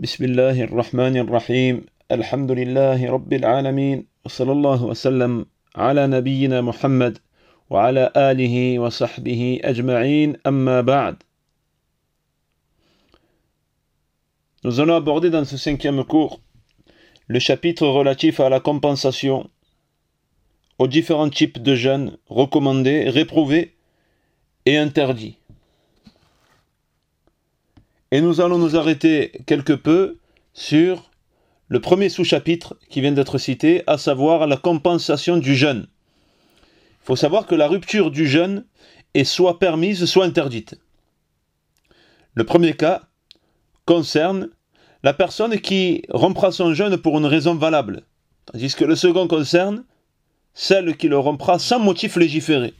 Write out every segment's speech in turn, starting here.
بسم الله الرحمن الرحيم الحمد لله رب العالمين وصلى الله وسلم على نبينا محمد وعلى آله وصحبه أجمعين أما بعد Nous allons aborder dans ce cinquième cours le chapitre relatif à la compensation aux différents types de jeûnes recommandés, réprouvés et interdits. Et nous allons nous arrêter quelque peu sur le premier sous-chapitre qui vient d'être cité, à savoir la compensation du jeûne. Il faut savoir que la rupture du jeûne est soit permise, soit interdite. Le premier cas concerne la personne qui rompra son jeûne pour une raison valable, tandis que le second concerne celle qui le rompra sans motif légiféré.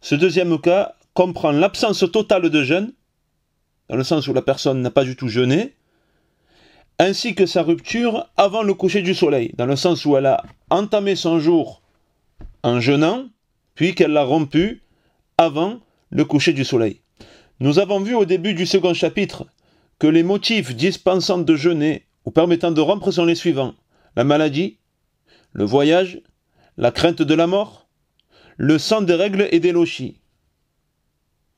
Ce deuxième cas comprend l'absence totale de jeûne dans le sens où la personne n'a pas du tout jeûné, ainsi que sa rupture avant le coucher du soleil, dans le sens où elle a entamé son jour en jeûnant, puis qu'elle l'a rompu avant le coucher du soleil. Nous avons vu au début du second chapitre que les motifs dispensant de jeûner ou permettant de rompre sont les suivants la maladie, le voyage, la crainte de la mort, le sang des règles et des lochis,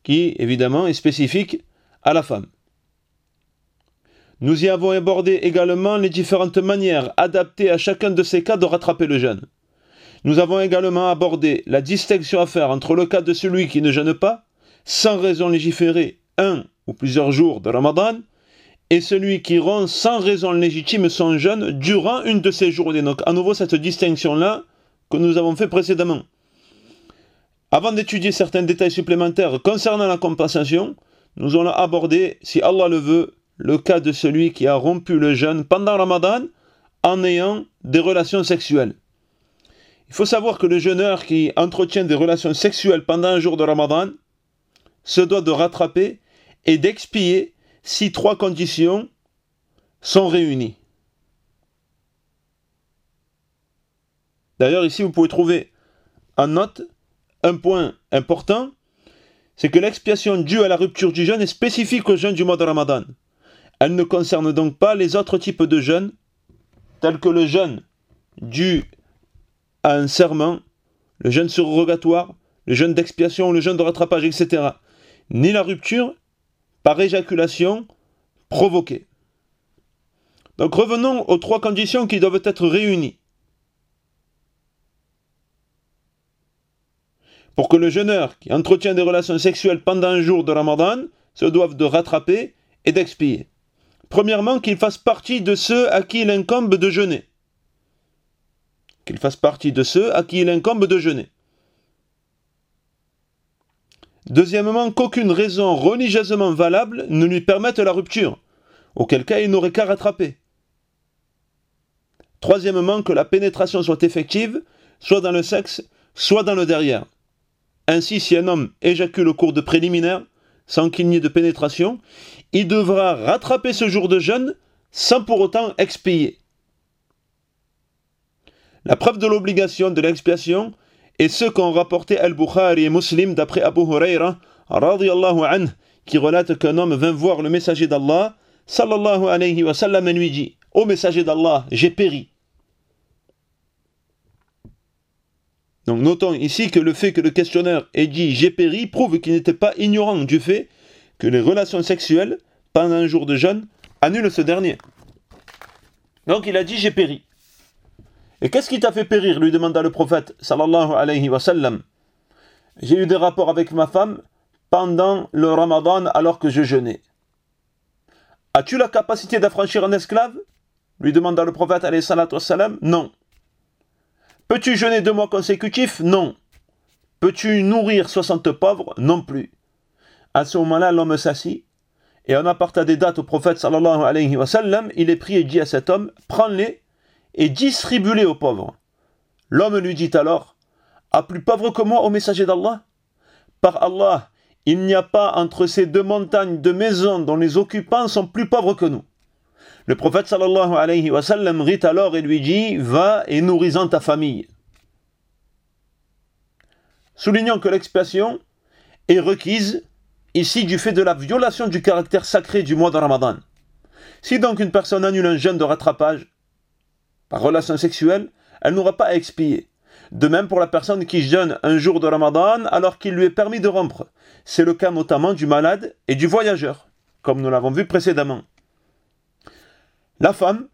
qui évidemment est spécifique à la femme. Nous y avons abordé également les différentes manières adaptées à chacun de ces cas de rattraper le jeûne. Nous avons également abordé la distinction à faire entre le cas de celui qui ne jeûne pas, sans raison légiférée, un ou plusieurs jours de Ramadan, et celui qui rompt sans raison légitime son jeûne durant une de ces journées. Donc à nouveau cette distinction-là que nous avons fait précédemment. Avant d'étudier certains détails supplémentaires concernant la compensation, nous allons aborder, si Allah le veut, le cas de celui qui a rompu le jeûne pendant Ramadan en ayant des relations sexuelles. Il faut savoir que le jeûneur qui entretient des relations sexuelles pendant un jour de Ramadan se doit de rattraper et d'expier si trois conditions sont réunies. D'ailleurs, ici, vous pouvez trouver en note un point important c'est que l'expiation due à la rupture du jeûne est spécifique au jeûne du mois de Ramadan. Elle ne concerne donc pas les autres types de jeûnes, tels que le jeûne dû à un serment, le jeûne surrogatoire, le jeûne d'expiation, le jeûne de rattrapage, etc. Ni la rupture par éjaculation provoquée. Donc revenons aux trois conditions qui doivent être réunies. Pour que le jeûneur qui entretient des relations sexuelles pendant un jour de Ramadan se doive de rattraper et d'expier. Premièrement, qu'il fasse partie de ceux à qui il incombe de jeûner. Qu'il fasse partie de ceux à qui il incombe de jeûner. Deuxièmement, qu'aucune raison religieusement valable ne lui permette la rupture, auquel cas il n'aurait qu'à rattraper. Troisièmement, que la pénétration soit effective, soit dans le sexe, soit dans le derrière. Ainsi, si un homme éjacule au cours de préliminaires, sans qu'il n'y ait de pénétration, il devra rattraper ce jour de jeûne sans pour autant expier. La preuve de l'obligation de l'expiation est ce qu'ont rapporté Al-Bukhari et Muslim d'après Abu Huraira qui relate qu'un homme vint voir le messager d'Allah sallallahu alayhi wa sallam et lui dit Ô messager d'Allah, j'ai péri. Donc notons ici que le fait que le questionnaire ait dit j'ai péri prouve qu'il n'était pas ignorant du fait que les relations sexuelles pendant un jour de jeûne annulent ce dernier. Donc il a dit j'ai péri. Et qu'est-ce qui t'a fait périr? lui demanda le prophète sallallahu alayhi wa sallam. J'ai eu des rapports avec ma femme pendant le ramadan alors que je jeûnais. As-tu la capacité d'affranchir un esclave? lui demanda le prophète alayhi wa sallam. Non. Peux-tu jeûner deux mois consécutifs? Non. Peux-tu nourrir 60 pauvres? Non plus. À ce moment-là, l'homme s'assit et en apporta des dates au prophète sallallahu alayhi wa sallam. Il est pris et dit à cet homme Prends-les et distribue-les aux pauvres. L'homme lui dit alors À plus pauvre que moi, au messager d'Allah Par Allah, il n'y a pas entre ces deux montagnes de maisons dont les occupants sont plus pauvres que nous. Le prophète sallallahu alayhi wa sallam rit alors et lui dit Va et nourris-en ta famille. Soulignons que l'expiation est requise ici du fait de la violation du caractère sacré du mois de Ramadan. Si donc une personne annule un jeûne de rattrapage par relation sexuelle, elle n'aura pas à expier. De même pour la personne qui jeûne un jour de Ramadan alors qu'il lui est permis de rompre. C'est le cas notamment du malade et du voyageur, comme nous l'avons vu précédemment. La femme,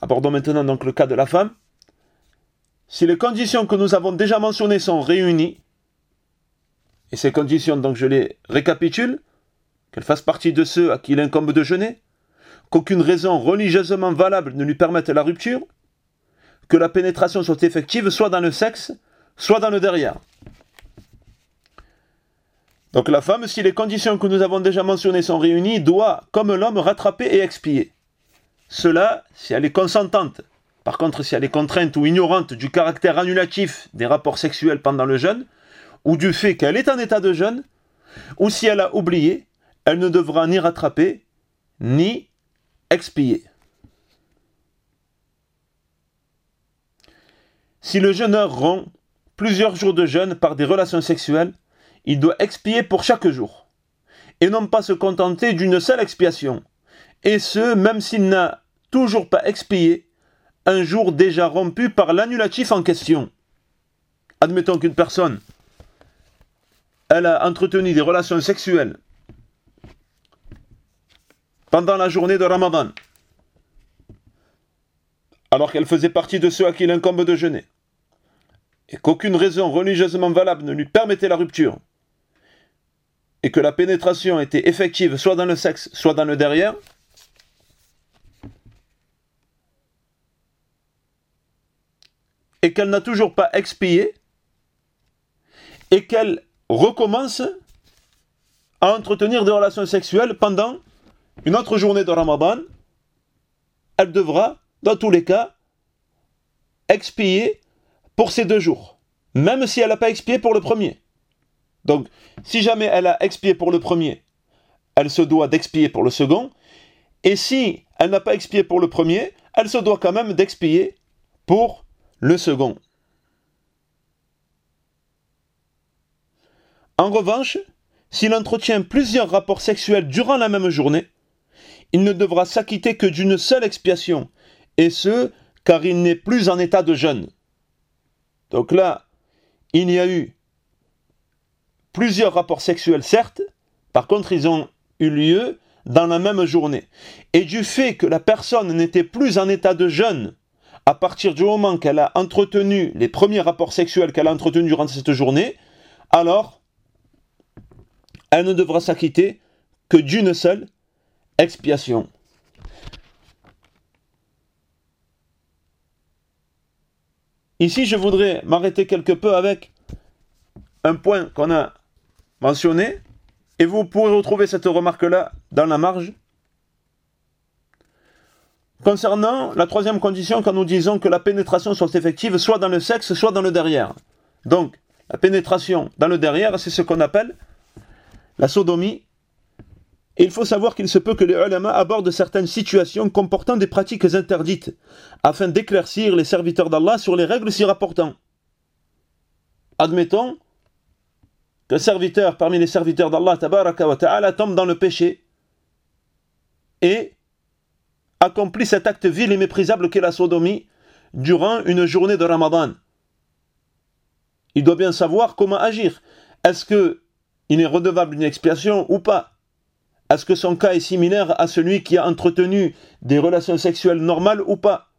abordons maintenant donc le cas de la femme, si les conditions que nous avons déjà mentionnées sont réunies, et ces conditions, donc je les récapitule, qu'elle fasse partie de ceux à qui il incombe de jeûner, qu'aucune raison religieusement valable ne lui permette la rupture, que la pénétration soit effective soit dans le sexe, soit dans le derrière. Donc la femme, si les conditions que nous avons déjà mentionnées sont réunies, doit, comme l'homme, rattraper et expier. Cela, si elle est consentante. Par contre, si elle est contrainte ou ignorante du caractère annulatif des rapports sexuels pendant le jeûne, ou du fait qu'elle est en état de jeûne, ou si elle a oublié, elle ne devra ni rattraper, ni expier. Si le jeûneur rompt plusieurs jours de jeûne par des relations sexuelles, il doit expier pour chaque jour, et non pas se contenter d'une seule expiation, et ce, même s'il n'a toujours pas expié un jour déjà rompu par l'annulatif en question. Admettons qu'une personne, elle a entretenu des relations sexuelles pendant la journée de Ramadan, alors qu'elle faisait partie de ceux à qui il incombe de jeûner, et qu'aucune raison religieusement valable ne lui permettait la rupture, et que la pénétration était effective soit dans le sexe, soit dans le derrière, et qu'elle n'a toujours pas expié, et qu'elle recommence à entretenir des relations sexuelles pendant une autre journée de Ramadan, elle devra, dans tous les cas, expier pour ces deux jours, même si elle n'a pas expié pour le premier. Donc, si jamais elle a expié pour le premier, elle se doit d'expier pour le second, et si elle n'a pas expié pour le premier, elle se doit quand même d'expier pour le second. En revanche, s'il entretient plusieurs rapports sexuels durant la même journée, il ne devra s'acquitter que d'une seule expiation, et ce, car il n'est plus en état de jeûne. Donc là, il y a eu plusieurs rapports sexuels, certes, par contre, ils ont eu lieu dans la même journée. Et du fait que la personne n'était plus en état de jeûne, à partir du moment qu'elle a entretenu les premiers rapports sexuels qu'elle a entretenus durant cette journée, alors elle ne devra s'acquitter que d'une seule expiation. Ici, je voudrais m'arrêter quelque peu avec un point qu'on a mentionné, et vous pourrez retrouver cette remarque-là dans la marge. Concernant la troisième condition, quand nous disons que la pénétration soit effective soit dans le sexe, soit dans le derrière. Donc, la pénétration dans le derrière, c'est ce qu'on appelle la sodomie il faut savoir qu'il se peut que les ulama abordent certaines situations comportant des pratiques interdites, afin d'éclaircir les serviteurs d'Allah sur les règles s'y rapportant. Admettons qu'un serviteur parmi les serviteurs d'Allah tombe dans le péché et accomplit cet acte vil et méprisable qu'est la sodomie durant une journée de Ramadan. Il doit bien savoir comment agir. Est-ce qu'il est redevable d'une expiation ou pas? Est-ce que son cas est similaire à celui qui a entretenu des relations sexuelles normales ou pas?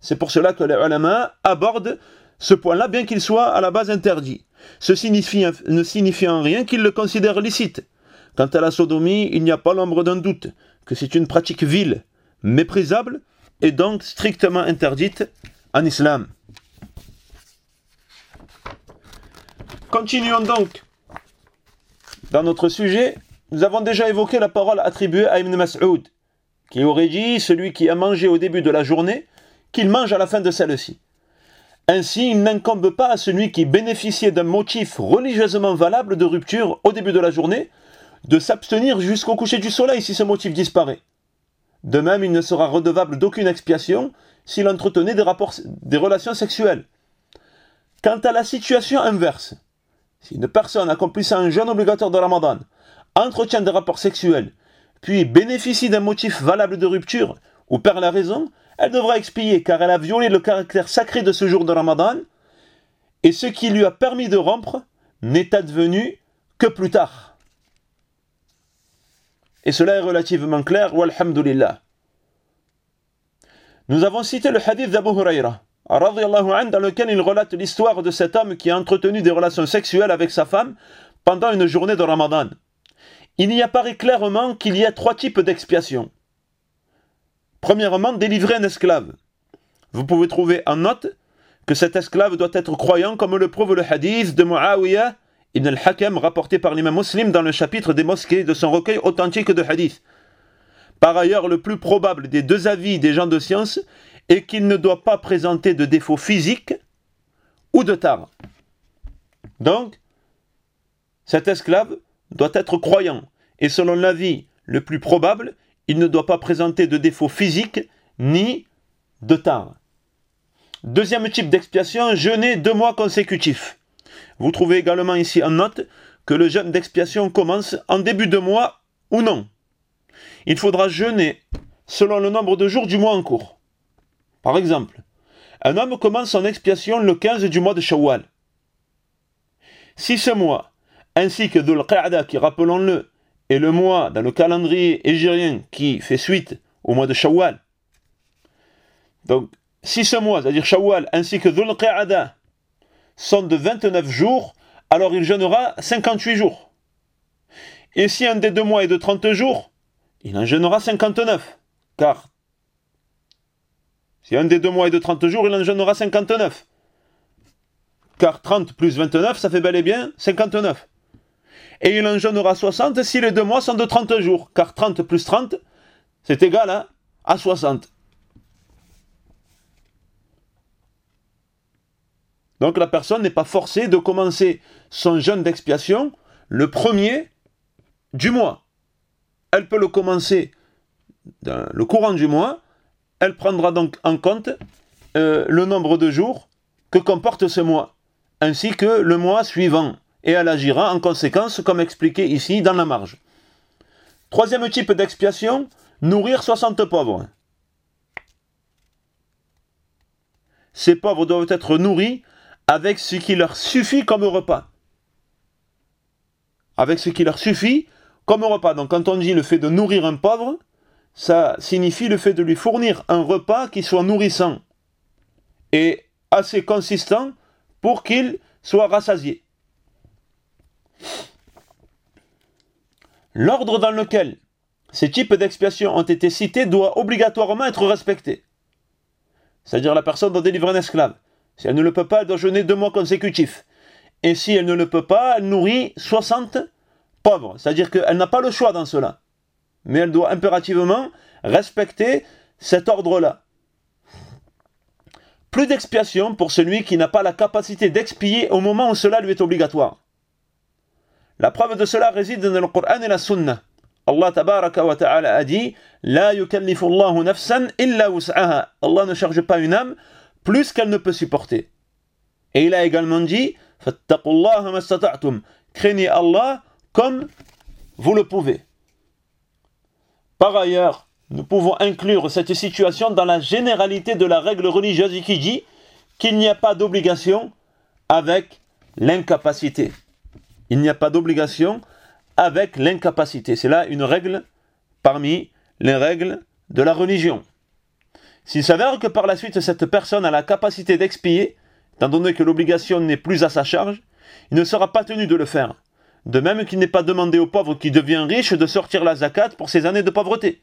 C'est pour cela que les ulama abordent ce point-là, bien qu'il soit à la base interdit. Ce ne signifie en rien qu'ils le considèrent licite. Quant à la sodomie, il n'y a pas l'ombre d'un doute que c'est une pratique vile, méprisable et donc strictement interdite en islam. Continuons donc dans notre sujet nous avons déjà évoqué la parole attribuée à Ibn Mas'ud, qui aurait dit celui qui a mangé au début de la journée, qu'il mange à la fin de celle-ci. Ainsi, il n'incombe pas à celui qui bénéficiait d'un motif religieusement valable de rupture au début de la journée de s'abstenir jusqu'au coucher du soleil si ce motif disparaît. De même, il ne sera redevable d'aucune expiation s'il entretenait des, relations sexuelles. Quant à la situation inverse, si une personne accomplissant un jeûne obligatoire de Ramadan entretient des rapports sexuels puis bénéficie d'un motif valable de rupture ou perd la raison, elle devra expier car elle a violé le caractère sacré de ce jour de Ramadan et ce qui lui a permis de rompre n'est advenu que plus tard. Et cela est relativement clair, walhamdulillah. Nous avons cité le hadith d'Abu Huraira, dans lequel il relate l'histoire de cet homme qui a entretenu des relations sexuelles avec sa femme pendant une journée de Ramadan. Il y apparaît clairement qu'il y a trois types d'expiation. Premièrement, délivrer un esclave. Vous pouvez trouver en note que cet esclave doit être croyant, comme le prouve le hadith de Muawiyah ibn al-Hakam rapporté par l'imam muslim dans le chapitre des mosquées de son recueil authentique de hadith. Par ailleurs, le plus probable des deux avis des gens de science est qu'il ne doit pas présenter de défauts physiques ou de tard. Donc, cet esclave doit être croyant, et selon l'avis le plus probable, il ne doit pas présenter de défauts physiques ni de tard. Deuxième type d'expiation, jeûner deux mois consécutifs. Vous trouvez également ici en note que le jeûne d'expiation commence en début de mois ou non. Il faudra jeûner selon le nombre de jours du mois en cours. Par exemple, un homme commence son expiation le 15 du mois de Shawwal. Si ce mois, ainsi que Dhul Qa'da qui, rappelons-le, est le mois dans le calendrier égérien qui fait suite au mois de Shawwal, donc si ce mois, c'est-à-dire Shawwal, ainsi que Dhul Qa'ada, sont de 29 jours, alors il jeûnera 58 jours. Et si un des deux mois est de 30 jours, il en jeûnera 59. Car si un des deux mois est de 30 jours, il en jeûnera 59. Car 30 plus 29, ça fait bel et bien 59. Et il en jeûnera 60 si les deux mois sont de 30 jours. Car 30 plus 30, c'est égal à, à 60. Donc la personne n'est pas forcée de commencer son jeûne d'expiation le premier du mois. Elle peut le commencer le courant du mois. Elle prendra donc en compte euh, le nombre de jours que comporte ce mois, ainsi que le mois suivant. Et elle agira en conséquence, comme expliqué ici dans la marge. Troisième type d'expiation, nourrir 60 pauvres. Ces pauvres doivent être nourris avec ce qui leur suffit comme repas. Avec ce qui leur suffit comme repas. Donc quand on dit le fait de nourrir un pauvre, ça signifie le fait de lui fournir un repas qui soit nourrissant et assez consistant pour qu'il soit rassasié. L'ordre dans lequel ces types d'expiation ont été cités doit obligatoirement être respecté. C'est-à-dire la personne doit délivrer un esclave. Si elle ne le peut pas, elle doit jeûner deux mois consécutifs. Et si elle ne le peut pas, elle nourrit 60 pauvres. C'est-à-dire qu'elle n'a pas le choix dans cela. Mais elle doit impérativement respecter cet ordre-là. Plus d'expiation pour celui qui n'a pas la capacité d'expier au moment où cela lui est obligatoire. La preuve de cela réside dans le Coran et la Sunna. Allah a dit La nafsan. Allah ne charge pas une âme plus qu'elle ne peut supporter. Et il a également dit Craignez Allah comme vous le pouvez. Par ailleurs, nous pouvons inclure cette situation dans la généralité de la règle religieuse qui dit qu'il n'y a pas d'obligation avec l'incapacité. Il n'y a pas d'obligation avec l'incapacité. C'est là une règle parmi les règles de la religion. S'il s'avère que par la suite cette personne a la capacité d'expier, étant donné que l'obligation n'est plus à sa charge, il ne sera pas tenu de le faire. De même qu'il n'est pas demandé au pauvre qui devient riche de sortir la zakat pour ses années de pauvreté.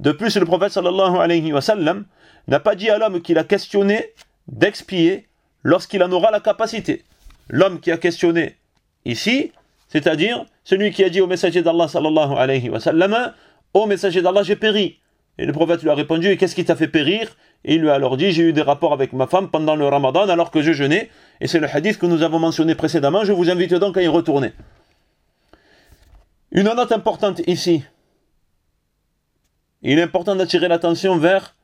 De plus, le prophète sallallahu alayhi wa sallam n'a pas dit à l'homme qu'il a questionné d'expier lorsqu'il en aura la capacité. L'homme qui a questionné ici, c'est-à-dire celui qui a dit au messager d'Allah sallallahu alayhi wa sallam, Ô messager d'Allah, j'ai péri. Et le prophète lui a répondu, et qu'est-ce qui t'a fait périr? Et il lui a alors dit, j'ai eu des rapports avec ma femme pendant le ramadan alors que je jeûnais. Et c'est le hadith que nous avons mentionné précédemment. Je vous invite donc à y retourner. Une note importante ici. Il est important d'attirer l'attention vers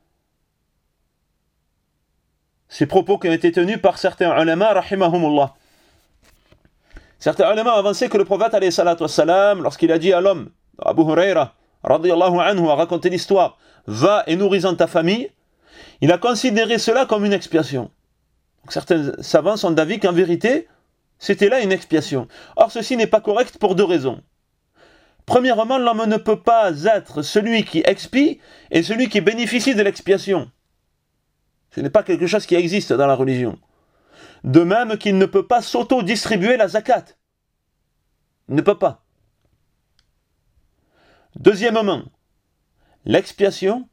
ces propos qui ont été tenus par certains ulama, rahimahumullah. Certains ulama ont avancé que le prophète, lorsqu'il a dit à l'homme, Abu Huraira, radiallahu anhu, a raconté l'histoire, va et nourris ta famille, il a considéré cela comme une expiation. certains savants sont d'avis qu'en vérité, c'était là une expiation. Or, ceci n'est pas correct pour deux raisons. Premièrement, l'homme ne peut pas être celui qui expie et celui qui bénéficie de l'expiation. Ce n'est pas quelque chose qui existe dans la religion. De même qu'il ne peut pas s'auto-distribuer la zakat. Il ne peut pas. Deuxièmement, l'expiation,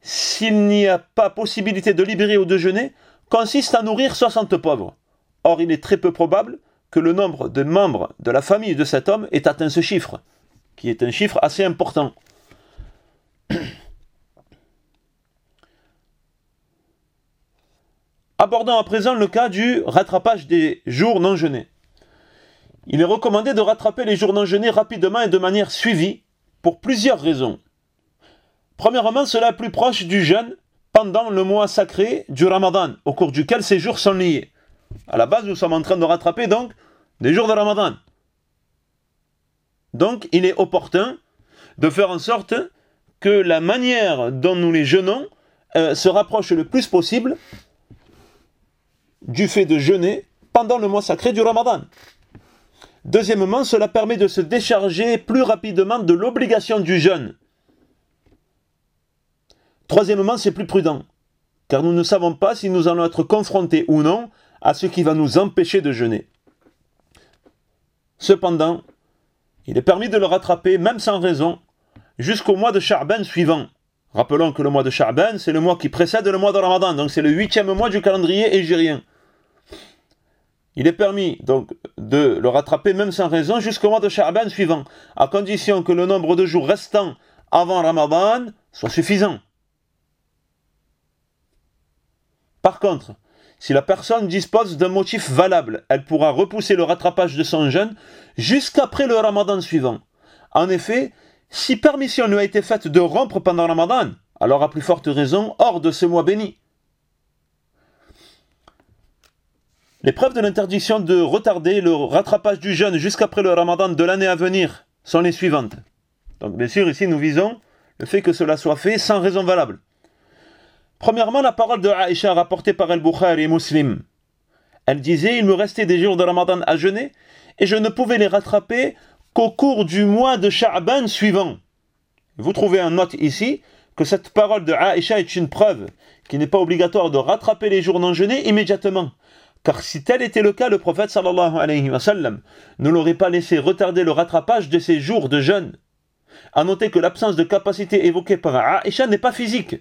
s'il n'y a pas possibilité de libérer ou de jeûner, consiste à nourrir 60 pauvres. Or, il est très peu probable que le nombre de membres de la famille de cet homme ait atteint ce chiffre, qui est un chiffre assez important. Abordons à présent le cas du rattrapage des jours non jeûnés. Il est recommandé de rattraper les jours non jeûnés rapidement et de manière suivie pour plusieurs raisons. Premièrement, cela est plus proche du jeûne pendant le mois sacré du Ramadan, au cours duquel ces jours sont liés. À la base, nous sommes en train de rattraper donc des jours de Ramadan. Donc, il est opportun de faire en sorte que la manière dont nous les jeûnons euh, se rapproche le plus possible du fait de jeûner pendant le mois sacré du Ramadan. Deuxièmement, cela permet de se décharger plus rapidement de l'obligation du jeûne. Troisièmement, c'est plus prudent, car nous ne savons pas si nous allons être confrontés ou non à ce qui va nous empêcher de jeûner. Cependant, il est permis de le rattraper, même sans raison, jusqu'au mois de Sha'ban suivant. Rappelons que le mois de Sha'ban, c'est le mois qui précède le mois de Ramadan, donc c'est le huitième mois du calendrier égérien. Il est permis donc de le rattraper même sans raison jusqu'au mois de Sha'ban suivant, à condition que le nombre de jours restants avant Ramadan soit suffisant. Par contre, si la personne dispose d'un motif valable, elle pourra repousser le rattrapage de son jeûne jusqu'après le ramadan suivant. En effet, si permission lui a été faite de rompre pendant ramadan, alors à plus forte raison hors de ce mois béni. Les preuves de l'interdiction de retarder le rattrapage du jeûne jusqu'après le ramadan de l'année à venir sont les suivantes. Donc bien sûr, ici nous visons le fait que cela soit fait sans raison valable. Premièrement, la parole de Aïcha rapportée par Al-Bukhari et Muslim. Elle disait Il me restait des jours de Ramadan à jeûner et je ne pouvais les rattraper qu'au cours du mois de Sha'ban suivant. Vous trouvez en note ici que cette parole de Aïcha est une preuve qu'il n'est pas obligatoire de rattraper les jours non jeûnés immédiatement. Car si tel était le cas, le prophète sallallahu ne l'aurait pas laissé retarder le rattrapage de ces jours de jeûne. À noter que l'absence de capacité évoquée par Aïcha n'est pas physique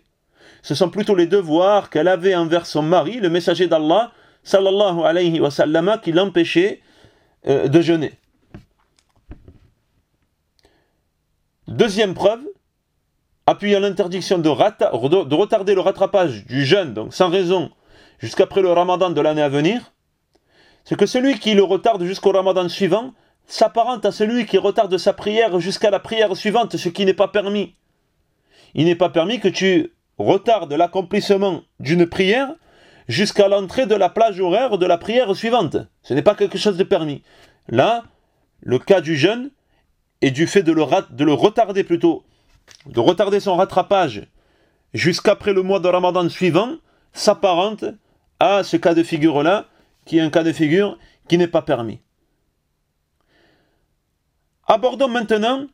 ce sont plutôt les devoirs qu'elle avait envers son mari, le messager d'Allah, sallallahu alayhi wa sallam, qui l'empêchait euh, de jeûner. Deuxième preuve, appuyant l'interdiction de, retarder le rattrapage du jeûne, donc sans raison, jusqu'après le ramadan de l'année à venir, c'est que celui qui le retarde jusqu'au ramadan suivant s'apparente à celui qui retarde sa prière jusqu'à la prière suivante, ce qui n'est pas permis. Il n'est pas permis que tu retarde l'accomplissement d'une prière jusqu'à l'entrée de la plage horaire de la prière suivante. Ce n'est pas quelque chose de permis. Là, le cas du jeûne et du fait de le, de le retarder plutôt, de retarder son rattrapage jusqu'après le mois de Ramadan suivant, s'apparente à ce cas de figure-là, qui est un cas de figure qui n'est pas permis. Abordons maintenant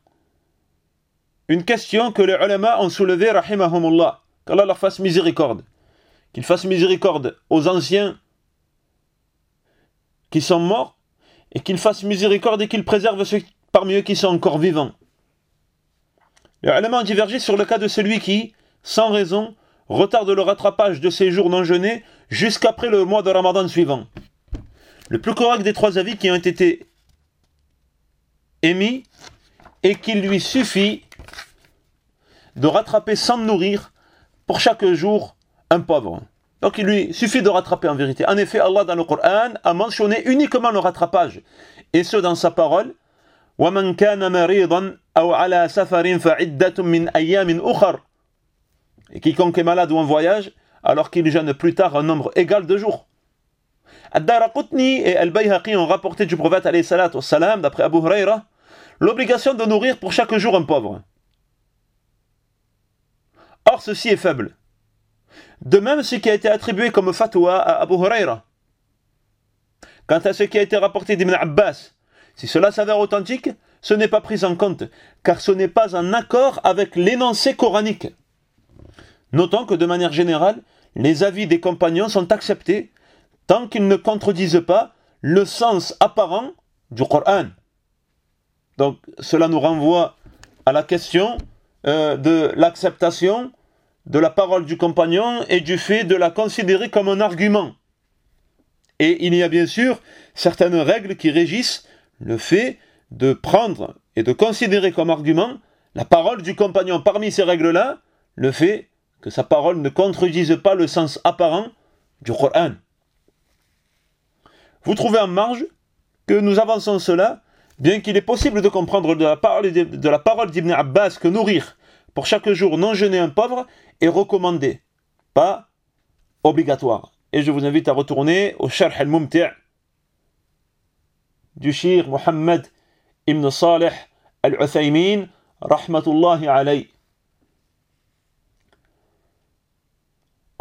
une question que les ulama ont soulevée, rahimahumullah qu'Allah leur fasse miséricorde, qu'il fasse miséricorde aux anciens qui sont morts, et qu'il fasse miséricorde et qu'il préserve ceux parmi eux qui sont encore vivants. Les éléments ont divergé sur le cas de celui qui, sans raison, retarde le rattrapage de ses jours non jeûnés jusqu'après le mois de Ramadan suivant. Le plus correct des trois avis qui ont été émis est qu'il lui suffit de rattraper sans nourrir pour chaque jour un pauvre. Donc il lui suffit de rattraper en vérité. En effet, Allah dans le Coran a mentionné uniquement le rattrapage. Et ce dans sa parole. Et quiconque est malade ou en voyage, alors qu'il jeûne plus tard un nombre égal de jours. Ad-Daraqutni et Al-Bayhaqi ont rapporté du prophète d'après Abu Huraira l'obligation de nourrir pour chaque jour un pauvre. Or, ceci est faible. De même, ce qui a été attribué comme fatwa à Abu Huraira. Quant à ce qui a été rapporté d'Ibn Abbas, si cela s'avère authentique, ce n'est pas pris en compte, car ce n'est pas en accord avec l'énoncé coranique. Notons que de manière générale, les avis des compagnons sont acceptés tant qu'ils ne contredisent pas le sens apparent du Coran. Donc cela nous renvoie à la question euh, de l'acceptation de la parole du compagnon et du fait de la considérer comme un argument. Et il y a bien sûr certaines règles qui régissent le fait de prendre et de considérer comme argument la parole du compagnon. Parmi ces règles-là, le fait que sa parole ne contredise pas le sens apparent du Coran. Vous trouvez en marge que nous avançons cela, bien qu'il est possible de comprendre de la parole, de la parole d'Ibn Abbas que nourrir pour chaque jour non jeûner un pauvre est recommandé, pas obligatoire. Et je vous invite à retourner au Sharh al-Mumti' du Shir Muhammad ibn Salih al-Uthaymin, rahmatullahi alayh.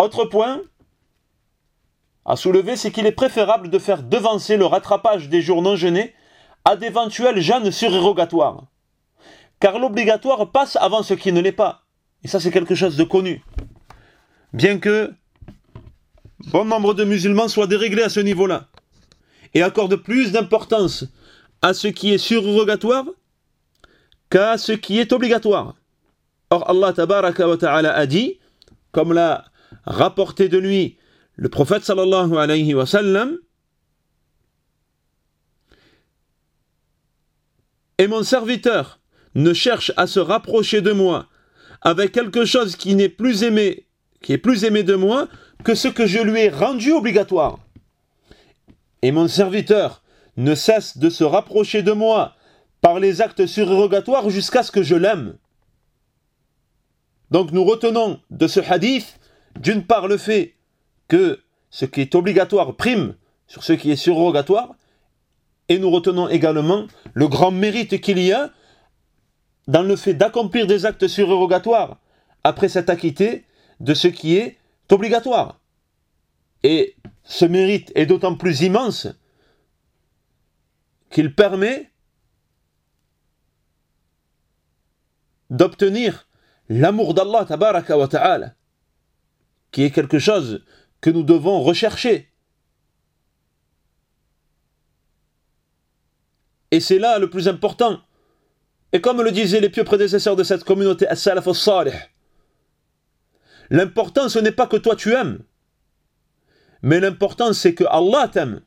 Autre point à soulever, c'est qu'il est préférable de faire devancer le rattrapage des jours non jeûnés à d'éventuels jeûnes surérogatoires. Car l'obligatoire passe avant ce qui ne l'est pas. Et ça, c'est quelque chose de connu. Bien que bon nombre de musulmans soient déréglés à ce niveau-là et accordent plus d'importance à ce qui est surrogatoire qu'à ce qui est obligatoire. Or, Allah a dit, comme l'a rapporté de lui le prophète sallallahu alayhi wa et mon serviteur ne cherche à se rapprocher de moi avec quelque chose qui n'est plus aimé, qui est plus aimé de moi que ce que je lui ai rendu obligatoire. Et mon serviteur ne cesse de se rapprocher de moi par les actes surérogatoires jusqu'à ce que je l'aime. Donc nous retenons de ce hadith, d'une part le fait que ce qui est obligatoire prime sur ce qui est surrogatoire, et nous retenons également le grand mérite qu'il y a dans le fait d'accomplir des actes surérogatoires après s'être acquitté de ce qui est obligatoire. Et ce mérite est d'autant plus immense qu'il permet d'obtenir l'amour d'Allah ta'ala, qui est quelque chose que nous devons rechercher. Et c'est là le plus important. Et comme le disaient les pieux prédécesseurs de cette communauté, l'important ce n'est pas que toi tu aimes, mais l'important c'est que Allah t'aime.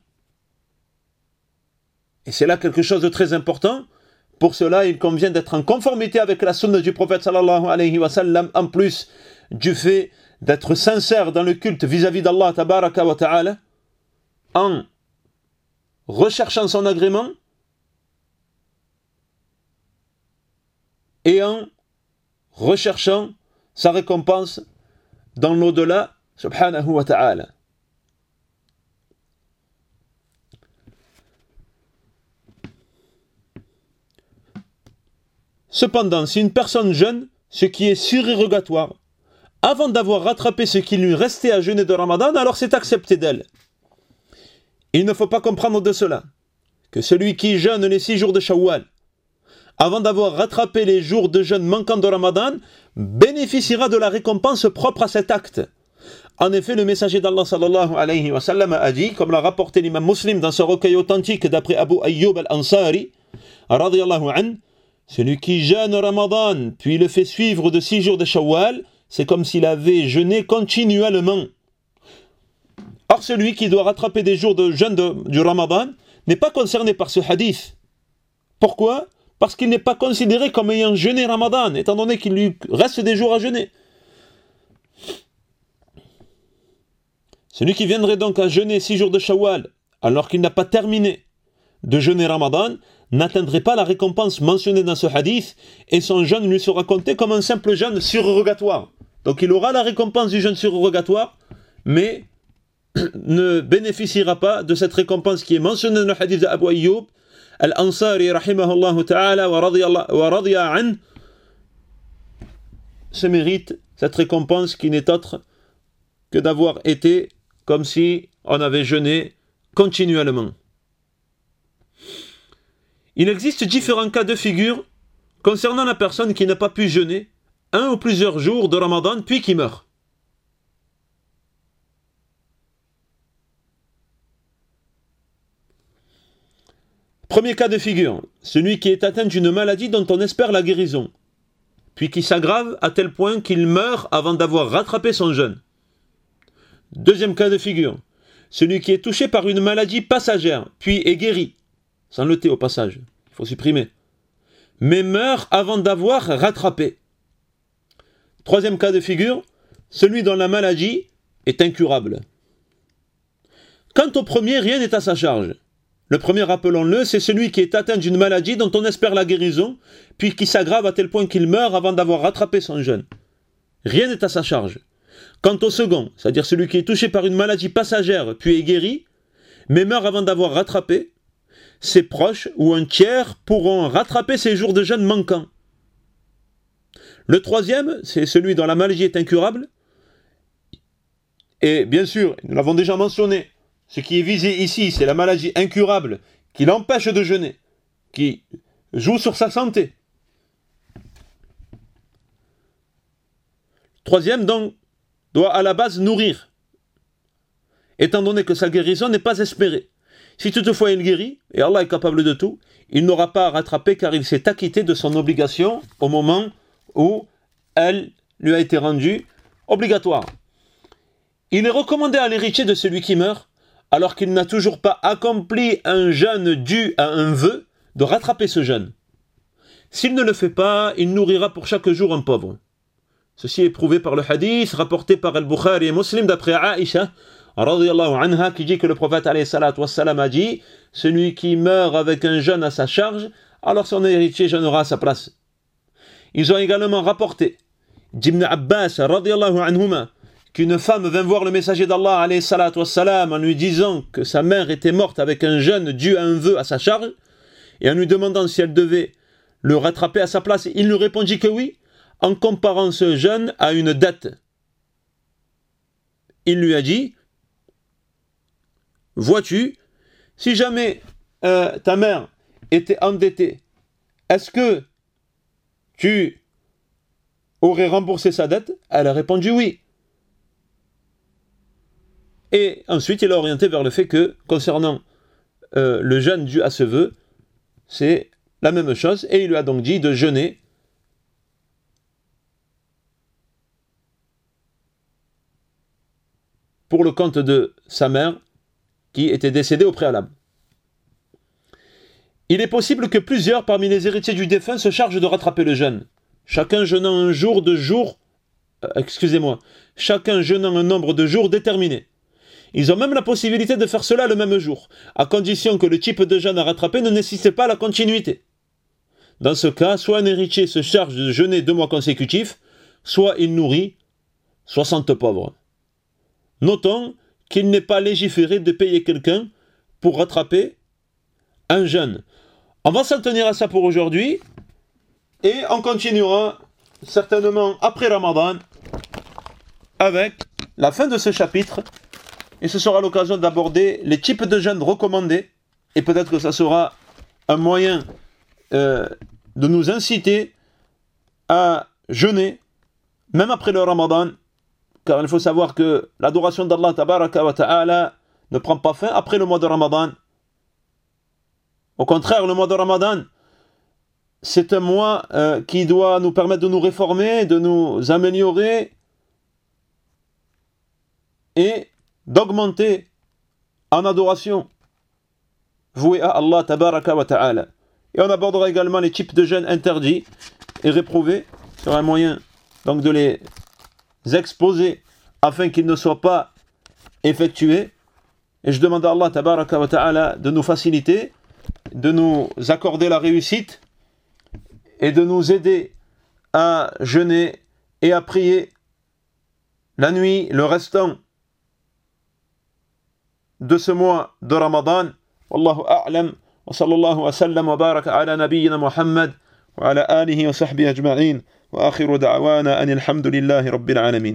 Et c'est là quelque chose de très important. Pour cela, il convient d'être en conformité avec la sunna du prophète sallallahu alayhi wa sallam, en plus du fait d'être sincère dans le culte vis-à-vis d'Allah tabaraka wa ta'ala, en recherchant son agrément et en recherchant sa récompense dans l'au-delà, ta'ala. Cependant, si une personne jeûne, ce qui est surérogatoire, avant d'avoir rattrapé ce qui lui restait à jeûner de Ramadan, alors c'est accepté d'elle. Il ne faut pas comprendre de cela que celui qui jeûne les six jours de Shawwal, avant d'avoir rattrapé les jours de jeûne manquants de Ramadan, bénéficiera de la récompense propre à cet acte. En effet, le messager d'Allah a dit, comme l'a rapporté l'imam muslim dans ce recueil authentique d'après Abu Ayyub al-Ansari, anhu, celui qui jeûne Ramadan, puis le fait suivre de six jours de Shawwal, c'est comme s'il avait jeûné continuellement. Or, celui qui doit rattraper des jours de jeûne du Ramadan n'est pas concerné par ce hadith. Pourquoi? Parce qu'il n'est pas considéré comme ayant jeûné Ramadan, étant donné qu'il lui reste des jours à jeûner. Celui qui viendrait donc à jeûner six jours de Shawwal, alors qu'il n'a pas terminé de jeûner Ramadan, n'atteindrait pas la récompense mentionnée dans ce hadith et son jeûne lui sera compté comme un simple jeûne surrogatoire. Donc il aura la récompense du jeûne surrogatoire, mais ne bénéficiera pas de cette récompense qui est mentionnée dans le hadith d'Abu Ayyub, Al-Ansari rahimahullah ta'ala wa radiya an, se mérite cette récompense qui n'est autre que d'avoir été comme si on avait jeûné continuellement. Il existe différents cas de figure concernant la personne qui n'a pas pu jeûner un ou plusieurs jours de Ramadan puis qui meurt. Premier cas de figure, celui qui est atteint d'une maladie dont on espère la guérison, puis qui s'aggrave à tel point qu'il meurt avant d'avoir rattrapé son jeûne. Deuxième cas de figure, celui qui est touché par une maladie passagère, puis est guéri, sans le thé au passage, il faut supprimer, mais meurt avant d'avoir rattrapé. Troisième cas de figure, celui dont la maladie est incurable. Quant au premier, rien n'est à sa charge. Le premier, rappelons-le, c'est celui qui est atteint d'une maladie dont on espère la guérison, puis qui s'aggrave à tel point qu'il meurt avant d'avoir rattrapé son jeûne. Rien n'est à sa charge. Quant au second, c'est-à-dire celui qui est touché par une maladie passagère, puis est guéri, mais meurt avant d'avoir rattrapé, ses proches ou un tiers pourront rattraper ses jours de jeûne manquants. Le troisième, c'est celui dont la maladie est incurable. Et bien sûr, nous l'avons déjà mentionné, ce qui est visé ici, c'est la maladie incurable qui l'empêche de jeûner, qui joue sur sa santé. Troisième, donc, doit à la base nourrir, étant donné que sa guérison n'est pas espérée. Si toutefois il guérit, et Allah est capable de tout, il n'aura pas à rattraper car il s'est acquitté de son obligation au moment où elle lui a été rendue obligatoire. Il est recommandé à l'héritier de celui qui meurt alors qu'il n'a toujours pas accompli un jeûne dû à un vœu, de rattraper ce jeûne. S'il ne le fait pas, il nourrira pour chaque jour un pauvre. Ceci est prouvé par le hadith rapporté par Al-Bukhari et Muslim d'après Aïcha, anha, qui dit que le prophète a dit Celui qui meurt avec un jeûne à sa charge, alors son héritier jeûnera à sa place. Ils ont également rapporté d'Ibn Abbas qu'une femme vint voir le messager d'Allah en lui disant que sa mère était morte avec un jeûne dû à un vœu à sa charge, et en lui demandant si elle devait le rattraper à sa place, il lui répondit que oui, en comparant ce jeûne à une dette. Il lui a dit, vois-tu, si jamais euh, ta mère était endettée, est-ce que tu aurais remboursé sa dette Elle a répondu oui. Et ensuite, il a orienté vers le fait que, concernant euh, le jeûne dû à ce vœu, c'est la même chose, et il lui a donc dit de jeûner pour le compte de sa mère qui était décédée au préalable. Il est possible que plusieurs parmi les héritiers du défunt se chargent de rattraper le jeûne, chacun jeûnant un jour de jour, euh, excusez-moi, chacun jeûnant un nombre de jours déterminé. Ils ont même la possibilité de faire cela le même jour, à condition que le type de jeûne à rattraper ne nécessite pas la continuité. Dans ce cas, soit un héritier se charge de jeûner deux mois consécutifs, soit il nourrit 60 pauvres. Notons qu'il n'est pas légiféré de payer quelqu'un pour rattraper un jeûne. On va s'en tenir à ça pour aujourd'hui. Et on continuera certainement après Ramadan avec la fin de ce chapitre. Et ce sera l'occasion d'aborder les types de jeûnes recommandés, et peut-être que ça sera un moyen euh, de nous inciter à jeûner, même après le ramadan, car il faut savoir que l'adoration d'Allah ne prend pas fin après le mois de ramadan. Au contraire, le mois de ramadan, c'est un mois euh, qui doit nous permettre de nous réformer, de nous améliorer, et d'augmenter en adoration vouée à Allah tabaraka wa ta'ala. Et on abordera également les types de jeûnes interdits et réprouvés sur un moyen donc de les exposer afin qu'ils ne soient pas effectués. Et je demande à Allah tabaraka ta'ala de nous faciliter, de nous accorder la réussite et de nous aider à jeûner et à prier la nuit, le restant de ce mois de Ramadan. Wallahu a'lam. Wa sallallahu wa sallam wa baraka ala nabiyyina Muhammad wa ala alihi wa sahbihi ajma'in. Wa akhiru da'wana anil hamdulillahi rabbil alamin.